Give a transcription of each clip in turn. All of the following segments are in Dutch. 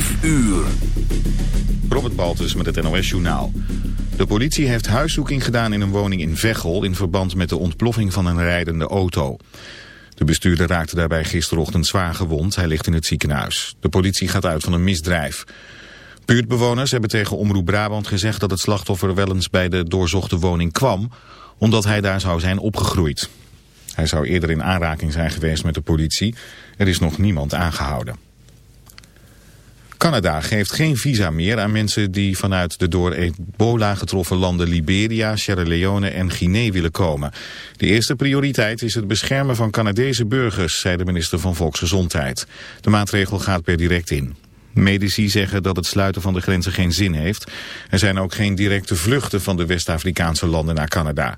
5 uur. Robert Baltus met het NOS Journaal. De politie heeft huiszoeking gedaan in een woning in Veghel... in verband met de ontploffing van een rijdende auto. De bestuurder raakte daarbij gisterochtend zwaar gewond. Hij ligt in het ziekenhuis. De politie gaat uit van een misdrijf. Buurtbewoners hebben tegen Omroep Brabant gezegd... dat het slachtoffer wel eens bij de doorzochte woning kwam... omdat hij daar zou zijn opgegroeid. Hij zou eerder in aanraking zijn geweest met de politie. Er is nog niemand aangehouden. Canada geeft geen visa meer aan mensen die vanuit de door ebola getroffen landen Liberia, Sierra Leone en Guinea willen komen. De eerste prioriteit is het beschermen van Canadese burgers, zei de minister van Volksgezondheid. De maatregel gaat per direct in. Medici zeggen dat het sluiten van de grenzen geen zin heeft. Er zijn ook geen directe vluchten van de West-Afrikaanse landen naar Canada.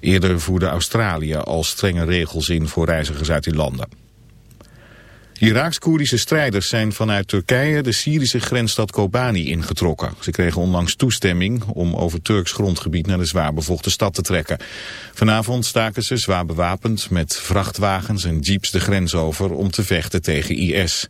Eerder voerde Australië al strenge regels in voor reizigers uit die landen. Iraaks-Koerdische strijders zijn vanuit Turkije de Syrische grensstad Kobani ingetrokken. Ze kregen onlangs toestemming om over Turks grondgebied naar de zwaar bevochten stad te trekken. Vanavond staken ze zwaar bewapend met vrachtwagens en jeeps de grens over om te vechten tegen IS.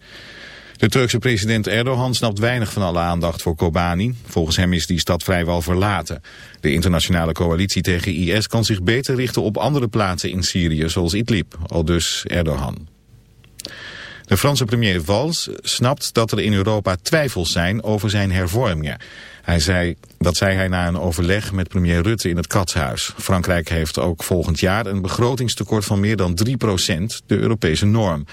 De Turkse president Erdogan snapt weinig van alle aandacht voor Kobani. Volgens hem is die stad vrijwel verlaten. De internationale coalitie tegen IS kan zich beter richten op andere plaatsen in Syrië, zoals Idlib, al dus Erdogan. De Franse premier Valls snapt dat er in Europa twijfels zijn over zijn hervormingen. Hij zei, dat zei hij na een overleg met premier Rutte in het Katshuis. Frankrijk heeft ook volgend jaar een begrotingstekort van meer dan 3%, de Europese norm.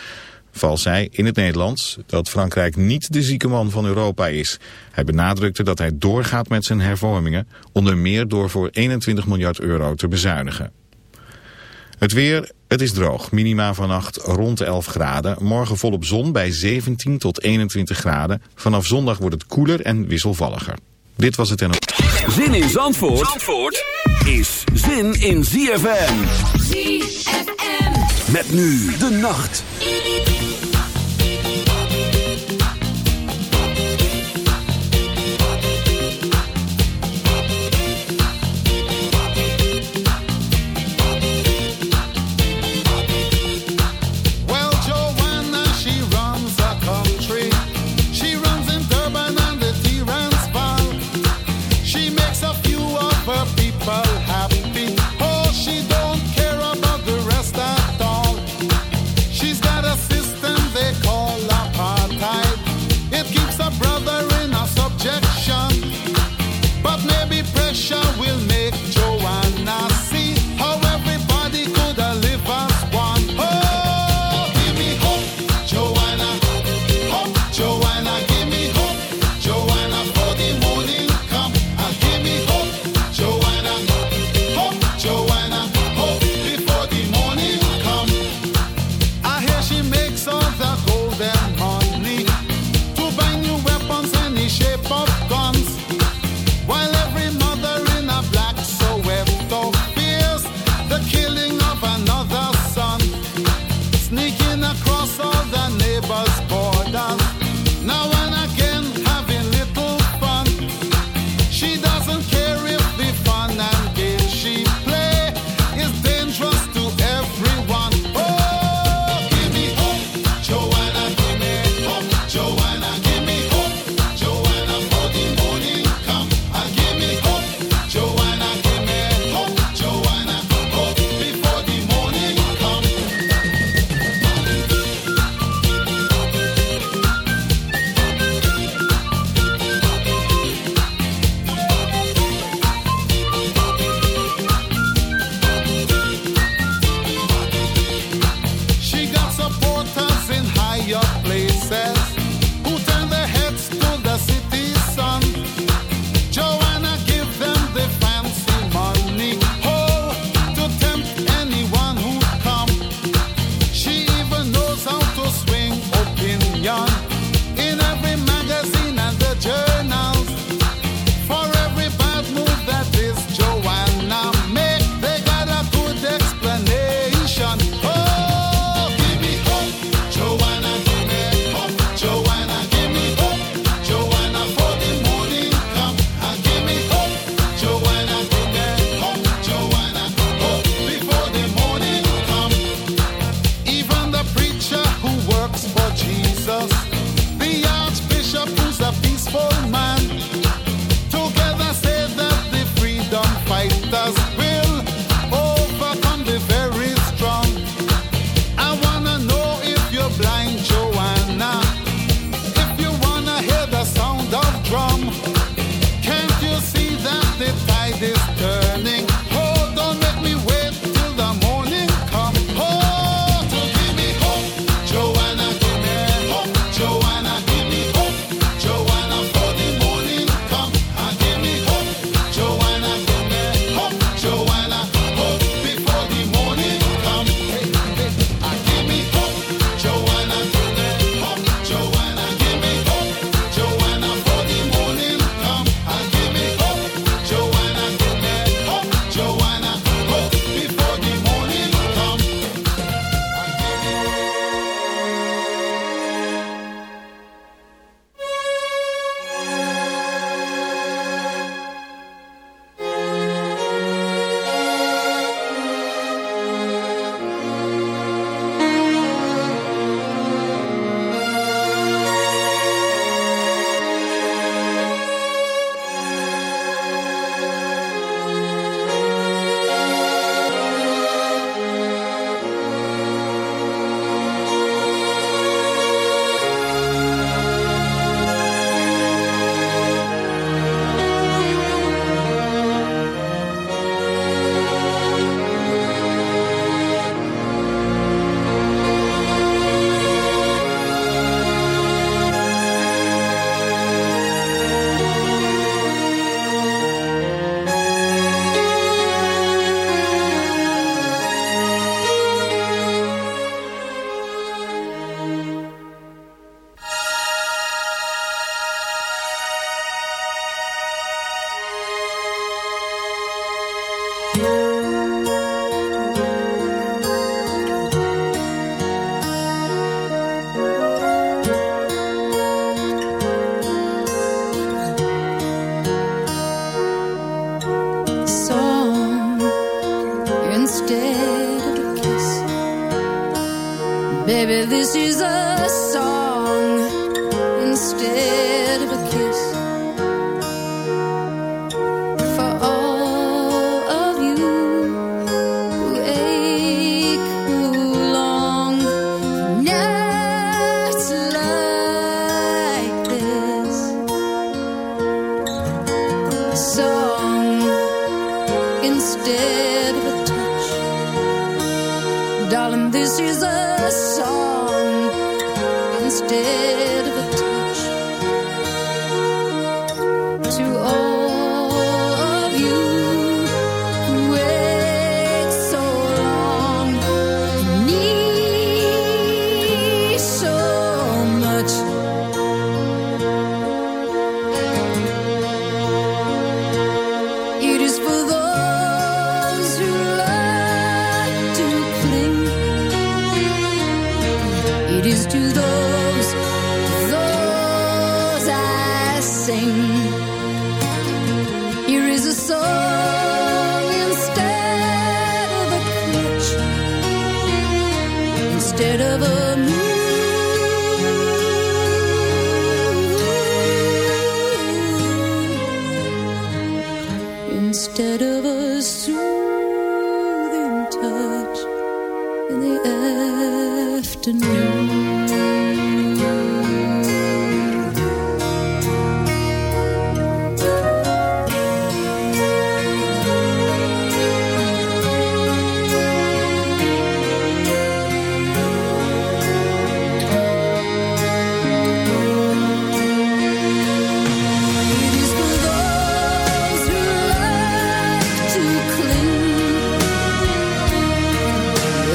Valls zei in het Nederlands dat Frankrijk niet de zieke man van Europa is. Hij benadrukte dat hij doorgaat met zijn hervormingen, onder meer door voor 21 miljard euro te bezuinigen. Het weer, het is droog. Minima vannacht rond 11 graden. Morgen volop zon bij 17 tot 21 graden. Vanaf zondag wordt het koeler en wisselvalliger. Dit was het en... Zin in Zandvoort, Zandvoort is zin in ZFM. ZFM. Met nu de nacht.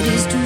it is too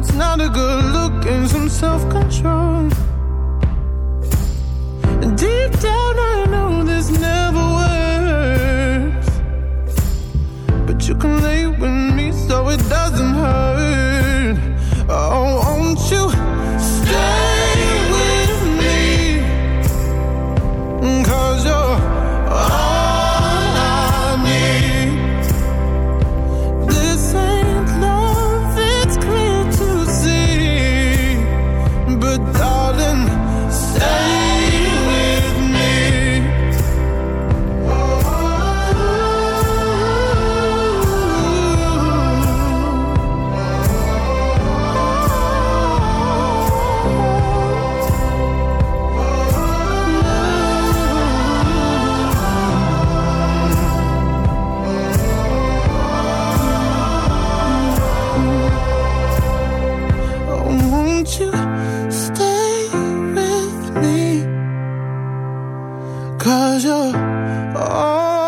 What's not a good look and some self-control. Deep down I Cause you're all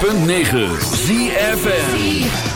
106.9 ZFM.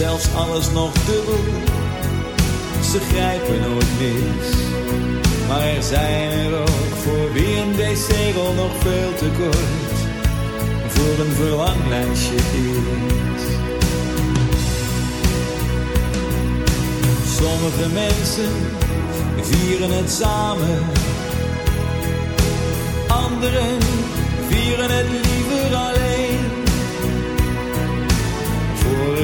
Zelfs alles nog dubbel. Ze grijpen nooit mis. Maar er zijn er ook voor wie een wc-rol nog veel te kort. Voor een verlanglijstje is. Sommige mensen vieren het samen. Anderen vieren het liever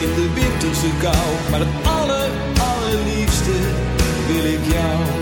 In de winterse kou. Maar het aller, allerliefste wil ik jou.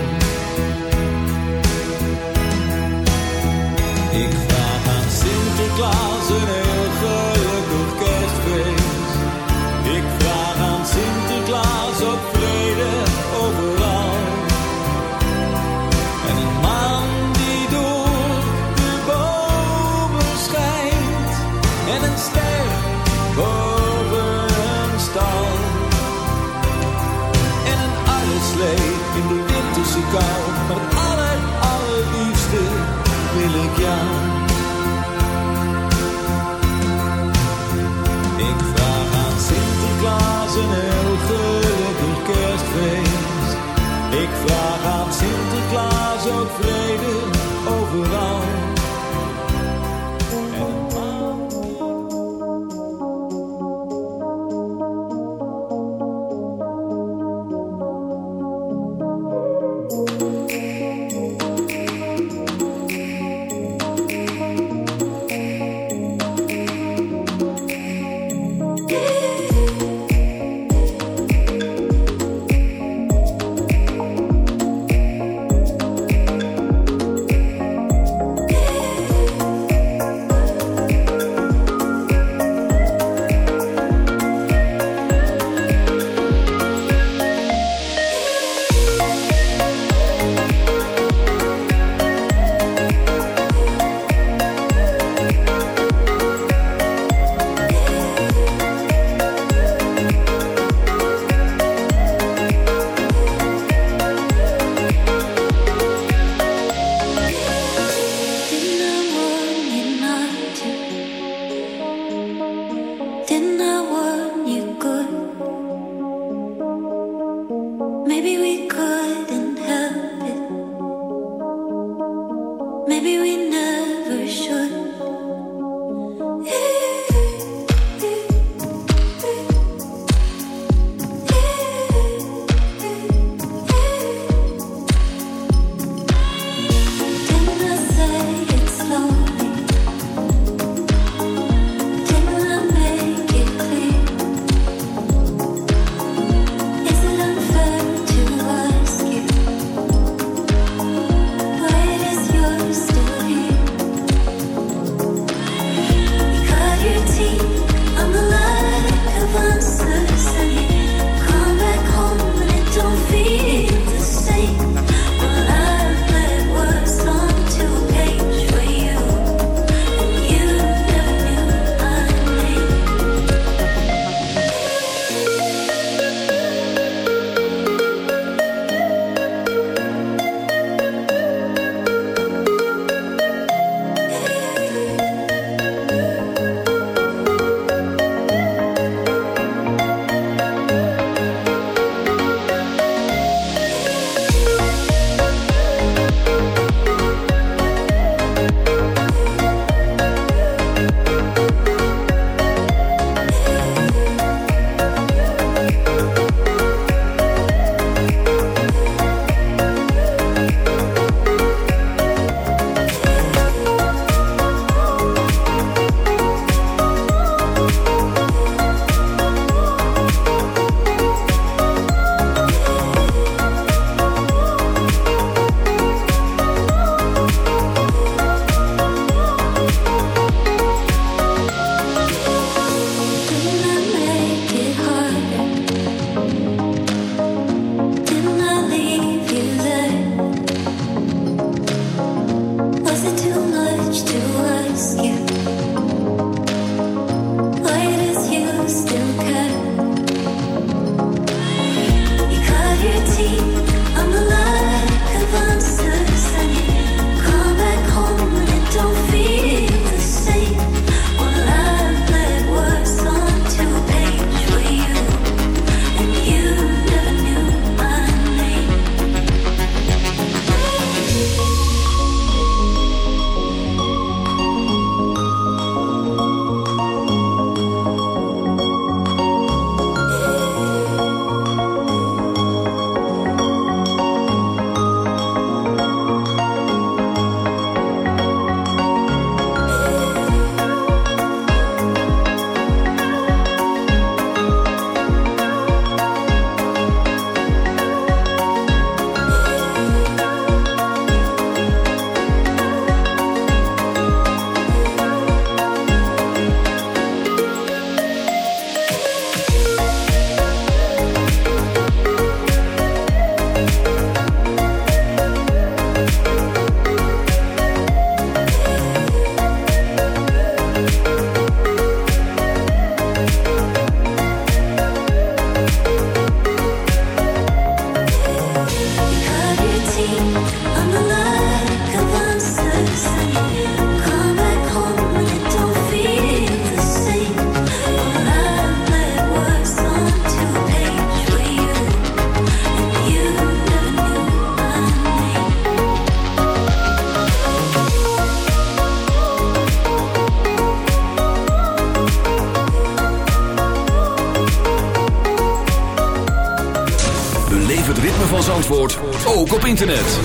van Zandvoort ook op internet.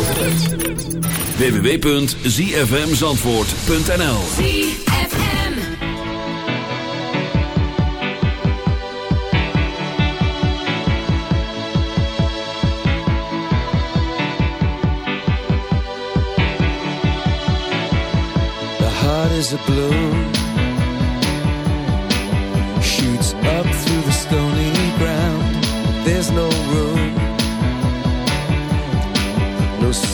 www.zfmzandvoort.nl The heart is a bloom Shoots up through the stony ground. There's no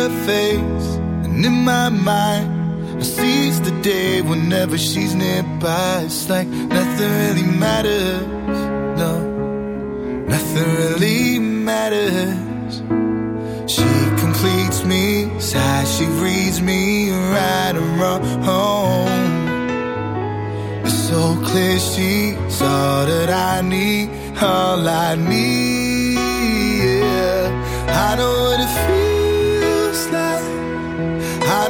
her face, and in my mind, I seize the day whenever she's nearby. It's like nothing really matters. No, nothing really matters. She completes me, sighs, she reads me right and wrong. It's so clear she's all that I need, all I need. Yeah. I know what it feels